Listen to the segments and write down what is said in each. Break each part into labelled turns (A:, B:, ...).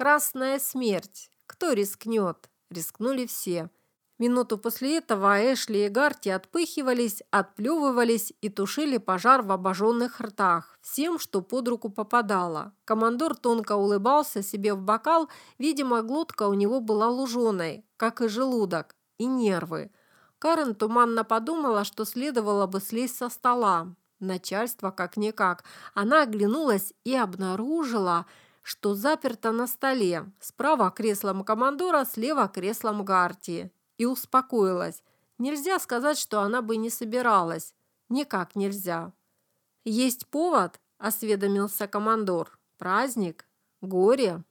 A: Красная смерть. Кто рискнет? Рискнули все. Минуту после этого Эшли и Гарти отпыхивались, отплевывались и тушили пожар в обожженных ртах, всем, что под руку попадало. Командор тонко улыбался себе в бокал, видимо, глотка у него была луженой, как и желудок, и нервы. Карен туманно подумала, что следовало бы слезть со стола. Начальство как-никак. Она оглянулась и обнаружила, что заперто на столе. Справа креслом командора, слева креслом Гарти и успокоилась. Нельзя сказать, что она бы не собиралась. Никак нельзя. «Есть повод?» – осведомился командор. «Праздник? Горе?»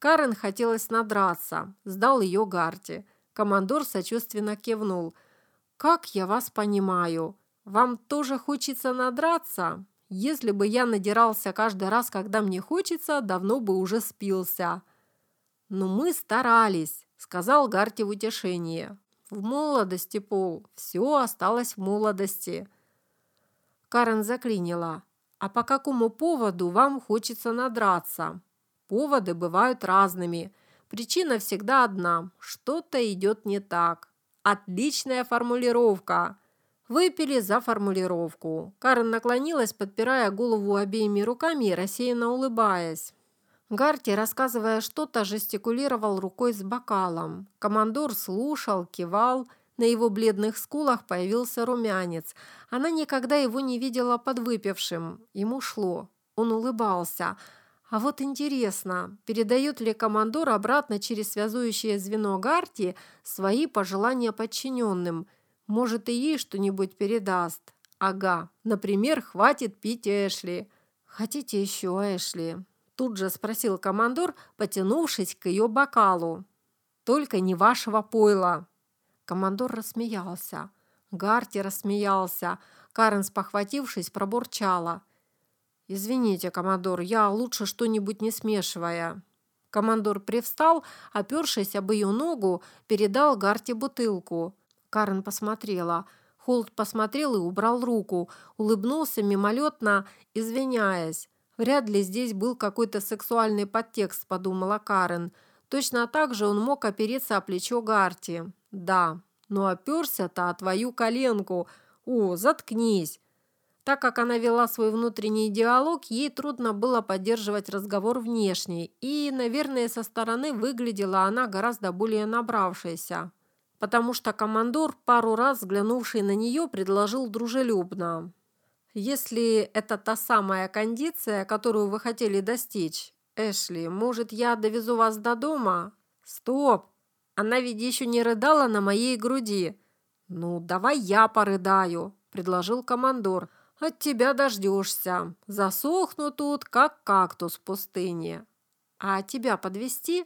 A: Карен хотелось надраться. Сдал ее Гарти. Командор сочувственно кивнул. «Как я вас понимаю? Вам тоже хочется надраться? Если бы я надирался каждый раз, когда мне хочется, давно бы уже спился». «Но мы старались сказал Гарти в утешение. «В молодости, Пол, все осталось в молодости». Карен заклинила. «А по какому поводу вам хочется надраться?» «Поводы бывают разными. Причина всегда одна. Что-то идет не так. Отличная формулировка!» Выпили за формулировку. Карен наклонилась, подпирая голову обеими руками и рассеянно улыбаясь. Гарти, рассказывая что-то, жестикулировал рукой с бокалом. Командор слушал, кивал. На его бледных скулах появился румянец. Она никогда его не видела подвыпившим. Ему шло. Он улыбался. А вот интересно, передает ли командор обратно через связующее звено Гарти свои пожелания подчиненным? Может, и ей что-нибудь передаст. Ага, например, хватит пить Эшли. Хотите еще Эшли? Тут же спросил командор, потянувшись к ее бокалу. «Только не вашего пойла!» Командор рассмеялся. Гарти рассмеялся. Карен, спохватившись, пробурчала. «Извините, командор, я лучше что-нибудь не смешивая». Командор привстал, опершись об ее ногу, передал Гарти бутылку. Карен посмотрела. Холд посмотрел и убрал руку, улыбнулся мимолетно, извиняясь. Вряд ли здесь был какой-то сексуальный подтекст, подумала Карен. Точно так же он мог опереться о плечо Гарти. Да, но оперся-то о твою коленку. О, заткнись. Так как она вела свой внутренний диалог, ей трудно было поддерживать разговор внешний, и, наверное, со стороны выглядела она гораздо более набравшейся. Потому что командор, пару раз взглянувший на нее, предложил дружелюбно. Если это та самая кондиция, которую вы хотели достичь, Эшли, может, я довезу вас до дома? Стоп! Она ведь еще не рыдала на моей груди. Ну, давай я порыдаю, предложил командор. От тебя дождешься. Засохну тут, как кактус в пустыне. А тебя подвести?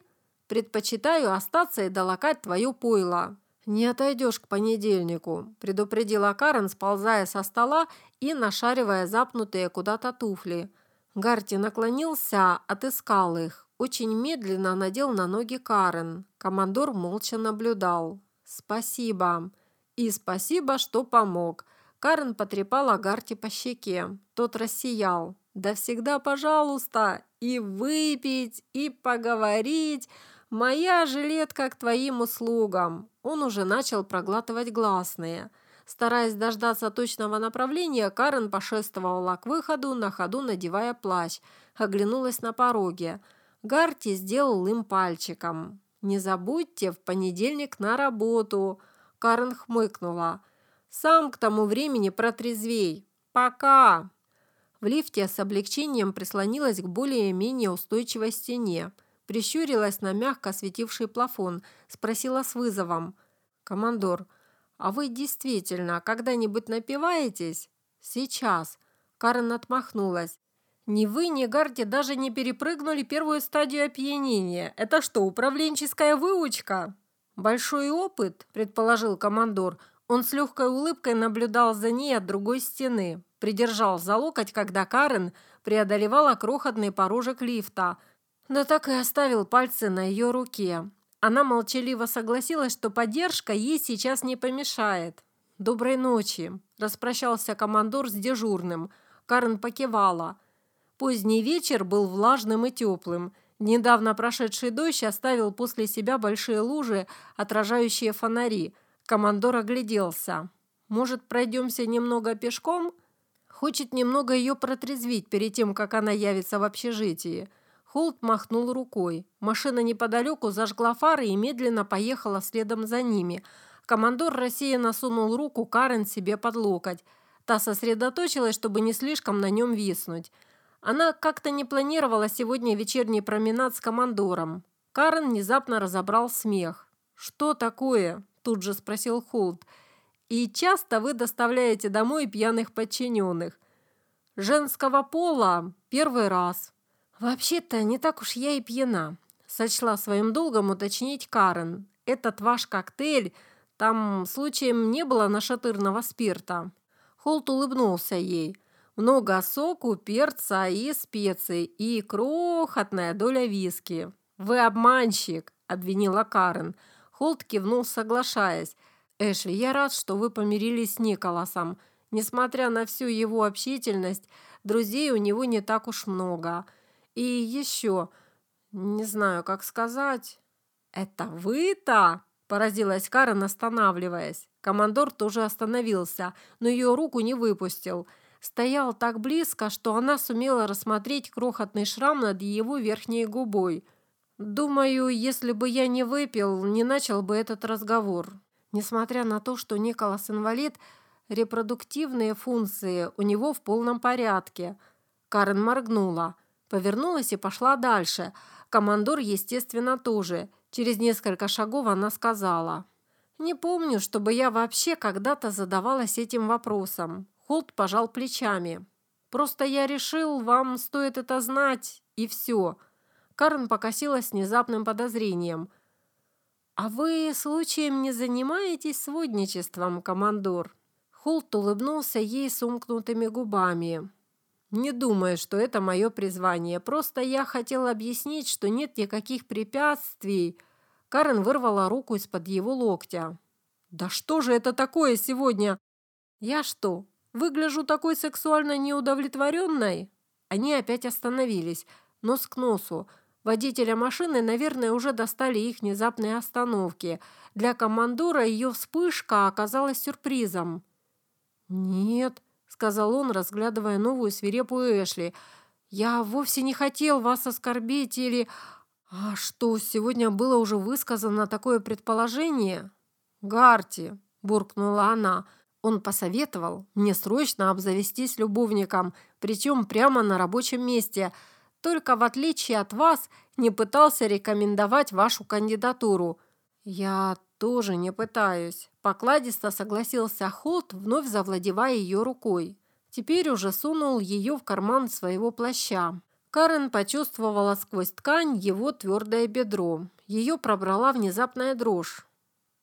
A: Предпочитаю остаться и долокать твое пойло. «Не отойдешь к понедельнику», – предупредила Карен, сползая со стола и нашаривая запнутые куда-то туфли. Гарти наклонился, отыскал их. Очень медленно надел на ноги Карен. Командор молча наблюдал. «Спасибо». «И спасибо, что помог». Карен потрепала Гарти по щеке. Тот рассиял. «Да всегда пожалуйста! И выпить, и поговорить!» «Моя жилетка к твоим услугам!» Он уже начал проглатывать гласные. Стараясь дождаться точного направления, Карен пошествовала к выходу, на ходу надевая плащ. Оглянулась на пороге. Гарти сделал им пальчиком. «Не забудьте, в понедельник на работу!» Карен хмыкнула. «Сам к тому времени протрезвей. Пока!» В лифте с облегчением прислонилась к более-менее устойчивой стене. Прищурилась на мягко светивший плафон, спросила с вызовом. «Командор, а вы действительно когда-нибудь напиваетесь?» «Сейчас». Карен отмахнулась. «Ни вы, ни Гарди даже не перепрыгнули первую стадию опьянения. Это что, управленческая выучка?» «Большой опыт», – предположил командор. Он с легкой улыбкой наблюдал за ней от другой стены. Придержал за локоть, когда Карен преодолевала крохотный порожек лифта – но так и оставил пальцы на ее руке. Она молчаливо согласилась, что поддержка ей сейчас не помешает. «Доброй ночи», – распрощался командор с дежурным. Карен покивала. Поздний вечер был влажным и теплым. Недавно прошедший дождь оставил после себя большие лужи, отражающие фонари. Командор огляделся. «Может, пройдемся немного пешком?» Хочет немного ее протрезвить перед тем, как она явится в общежитии. Холт махнул рукой. Машина неподалеку зажгла фары и медленно поехала следом за ними. Командор рассеянно сунул руку Карен себе под локоть. Та сосредоточилась, чтобы не слишком на нем виснуть. Она как-то не планировала сегодня вечерний променад с командором. Карен внезапно разобрал смех. «Что такое?» – тут же спросил Холт. «И часто вы доставляете домой пьяных подчиненных?» «Женского пола первый раз». «Вообще-то не так уж я и пьяна», – сочла своим долгом уточнить Карен. «Этот ваш коктейль, там случаем не было нашатырного спирта». Холт улыбнулся ей. Много соку, перца и специй, и крохотная доля виски. «Вы обманщик!» – обвинила Карен. Холт кивнул, соглашаясь. «Эшли, я рад, что вы помирились с Николасом. Несмотря на всю его общительность, друзей у него не так уж много. И еще, не знаю, как сказать...» «Это вы-то?» – поразилась Карен, останавливаясь. Командор тоже остановился, но ее руку не выпустил. Стоял так близко, что она сумела рассмотреть крохотный шрам над его верхней губой. «Думаю, если бы я не выпил, не начал бы этот разговор». Несмотря на то, что Николас инвалид, репродуктивные функции у него в полном порядке. Карен моргнула, повернулась и пошла дальше. Командор, естественно, тоже. Через несколько шагов она сказала – не помню, чтобы я вообще когда-то задавалась этим вопросом. Холт пожал плечами. Просто я решил, вам стоит это знать, и все. Карн покосилась с внезапным подозрением. «А вы случаем не занимаетесь сводничеством, командор?» Холт улыбнулся ей сомкнутыми губами. «Не думаю, что это мое призвание. Просто я хотел объяснить, что нет никаких препятствий, Карен вырвала руку из-под его локтя. «Да что же это такое сегодня? Я что, выгляжу такой сексуально неудовлетворенной?» Они опять остановились, нос к носу. Водителя машины, наверное, уже достали их внезапные остановки. Для командора ее вспышка оказалась сюрпризом. «Нет», — сказал он, разглядывая новую свирепую Эшли, — «я вовсе не хотел вас оскорбить или... «А что, сегодня было уже высказано такое предположение?» «Гарти», – буркнула она, – «он посоветовал мне срочно обзавестись любовником, причем прямо на рабочем месте, только в отличие от вас не пытался рекомендовать вашу кандидатуру». «Я тоже не пытаюсь», – покладисто согласился Холт, вновь завладевая ее рукой. Теперь уже сунул ее в карман своего плаща. Карен почувствовала сквозь ткань его твердое бедро. Ее пробрала внезапная дрожь.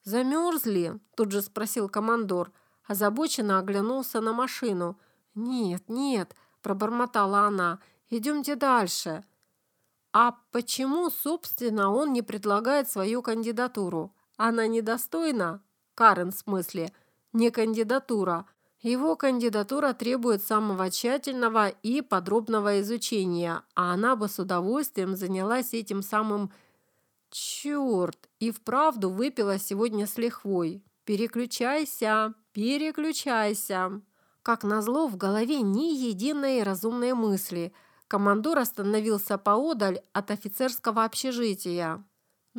A: «Замерзли?» – тут же спросил командор. Озабоченно оглянулся на машину. «Нет, нет», – пробормотала она. «Идемте дальше». «А почему, собственно, он не предлагает свою кандидатуру? Она недостойна?» «Карен, в смысле?» «Не кандидатура, его кандидатура требует самого тщательного и подробного изучения, а она бы с удовольствием занялась этим самым... Черт, и вправду выпила сегодня с лихвой. Переключайся, переключайся. Как назло, в голове ни единой разумной мысли. Командор остановился поодаль от офицерского общежития.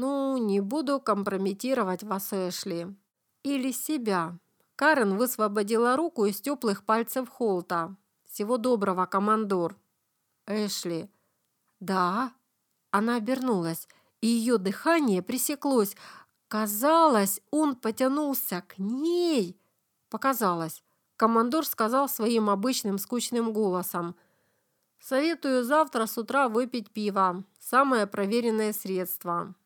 A: «Ну, не буду компрометировать вас, Эшли. Или себя». Карен высвободила руку из теплых пальцев Холта. «Всего доброго, командор!» «Эшли!» «Да?» Она обернулась, и ее дыхание пресеклось. Казалось, он потянулся к ней. Показалось. Командор сказал своим обычным скучным голосом. «Советую завтра с утра выпить пиво. Самое проверенное средство».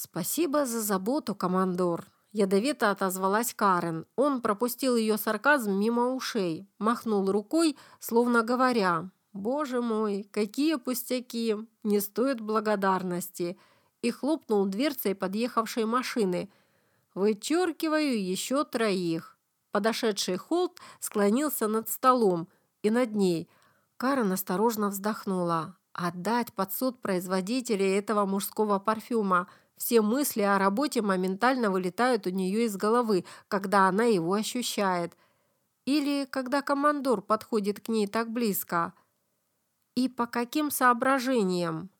A: «Спасибо за заботу, командор», Ядовито отозвалась Карен. Он пропустил ее сарказм мимо ушей, махнул рукой, словно говоря «Боже мой, какие пустяки! Не стоит благодарности!» и хлопнул дверцей подъехавшей машины. «Вычеркиваю еще троих». Подошедший Холт склонился над столом и над ней. Карен осторожно вздохнула. Отдать под суд производителей этого мужского парфюма. Все мысли о работе моментально вылетают у нее из головы, когда она его ощущает. Или когда командор подходит к ней так близко. И по каким соображениям?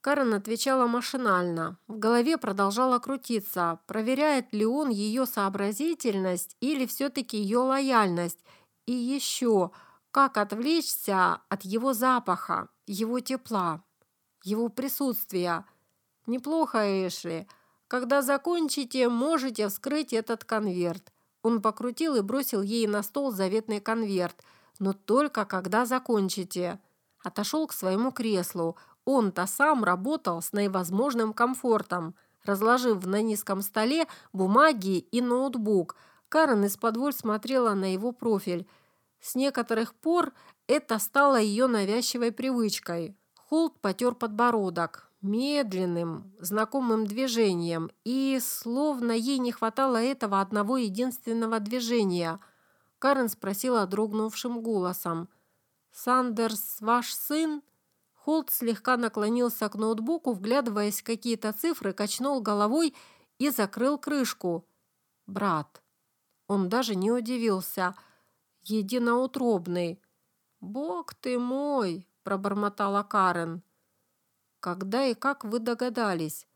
A: Карен отвечала машинально. В голове продолжала крутиться, проверяет ли он ее сообразительность или все-таки ее лояльность. И еще, как отвлечься от его запаха, его тепла, его присутствия. Неплохо, Эшли. Когда закончите, можете вскрыть этот конверт. Он покрутил и бросил ей на стол заветный конверт. Но только когда закончите. Отошел к своему креслу. Он-то сам работал с наивозможным комфортом, разложив на низком столе бумаги и ноутбук. Карен из-под смотрела на его профиль. С некоторых пор это стало ее навязчивой привычкой. Холт потер подбородок медленным, знакомым движением, и словно ей не хватало этого одного единственного движения. Карен спросила дрогнувшим голосом. «Сандерс ваш сын?» Холт слегка наклонился к ноутбуку, вглядываясь в какие-то цифры, качнул головой и закрыл крышку. «Брат». Он даже не удивился. «Единоутробный». «Бог ты мой!» – пробормотала Карен. «Когда и как вы догадались?»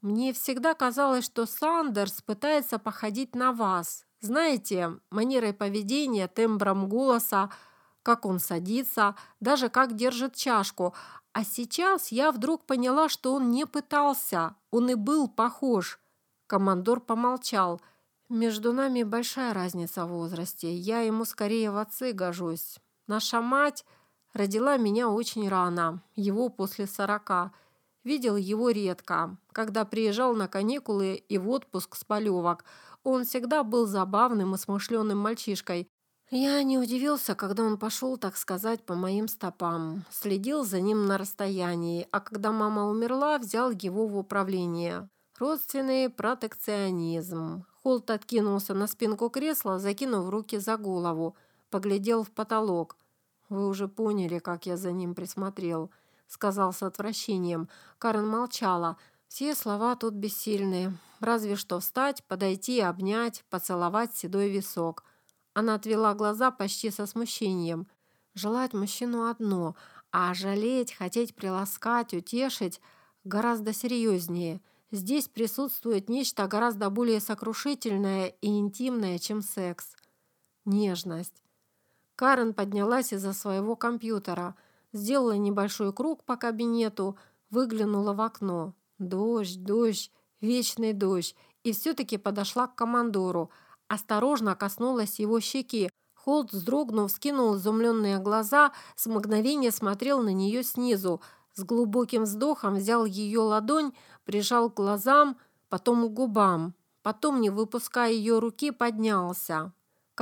A: «Мне всегда казалось, что Сандерс пытается походить на вас. Знаете, манерой поведения, тембром голоса – как он садится, даже как держит чашку. А сейчас я вдруг поняла, что он не пытался, он и был похож. Командор помолчал. Между нами большая разница в возрасте. Я ему скорее в отцы гожусь. Наша мать родила меня очень рано, его после сорока. Видел его редко, когда приезжал на каникулы и в отпуск с полевок. Он всегда был забавным и смышленым мальчишкой, я не удивился, когда он пошел, так сказать, по моим стопам. Следил за ним на расстоянии, а когда мама умерла, взял его в управление. Родственный протекционизм. Холт откинулся на спинку кресла, закинув руки за голову. Поглядел в потолок. «Вы уже поняли, как я за ним присмотрел», — сказал с отвращением. Карен молчала. Все слова тут бессильны. Разве что встать, подойти, обнять, поцеловать седой висок — она отвела глаза почти со смущением. Желать мужчину одно, а жалеть, хотеть приласкать, утешить гораздо серьезнее. Здесь присутствует нечто гораздо более сокрушительное и интимное, чем секс. Нежность. Карен поднялась из-за своего компьютера, сделала небольшой круг по кабинету, выглянула в окно. Дождь, дождь, вечный дождь. И все-таки подошла к командору – осторожно коснулась его щеки. Холд, вздрогнув, скинул изумленные глаза, с мгновения смотрел на нее снизу. С глубоким вздохом взял ее ладонь, прижал к глазам, потом к губам. Потом, не выпуская ее руки, поднялся.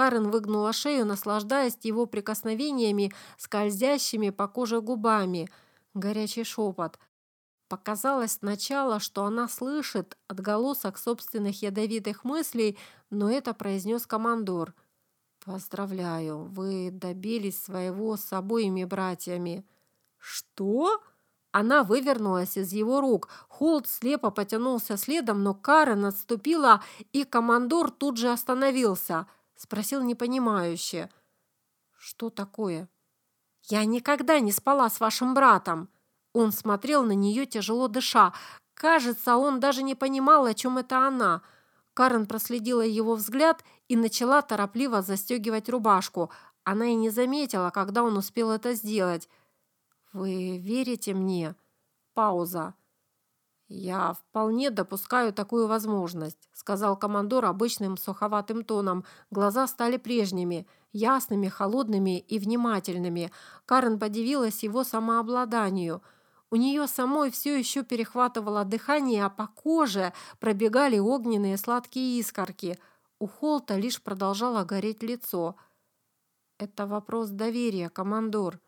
A: Карен выгнула шею, наслаждаясь его прикосновениями, скользящими по коже губами. Горячий шепот. Показалось сначала, что она слышит отголосок собственных ядовитых мыслей, но это произнес командор. «Поздравляю, вы добились своего с обоими братьями». «Что?» Она вывернулась из его рук. Холд слепо потянулся следом, но Карен отступила, и командор тут же остановился. Спросил непонимающе. «Что такое?» «Я никогда не спала с вашим братом». Он смотрел на нее, тяжело дыша. Кажется, он даже не понимал, о чем это она. Карен проследила его взгляд и начала торопливо застегивать рубашку. Она и не заметила, когда он успел это сделать. «Вы верите мне?» Пауза. «Я вполне допускаю такую возможность», — сказал командор обычным суховатым тоном. Глаза стали прежними, ясными, холодными и внимательными. Карен подивилась его самообладанию — у нее самой все еще перехватывало дыхание, а по коже пробегали огненные сладкие искорки. У Холта лишь продолжало гореть лицо. «Это вопрос доверия, командор.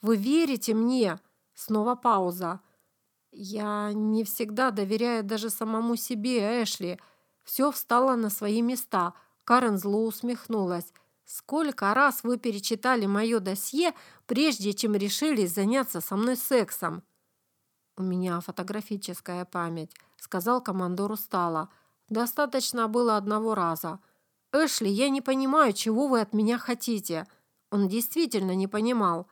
A: Вы верите мне?» Снова пауза. «Я не всегда доверяю даже самому себе, Эшли. Все встало на свои места». Карен зло усмехнулась. Сколько раз вы перечитали мое досье, прежде чем решили заняться со мной сексом?» «У меня фотографическая память», — сказал командор устало. «Достаточно было одного раза. Эшли, я не понимаю, чего вы от меня хотите». Он действительно не понимал.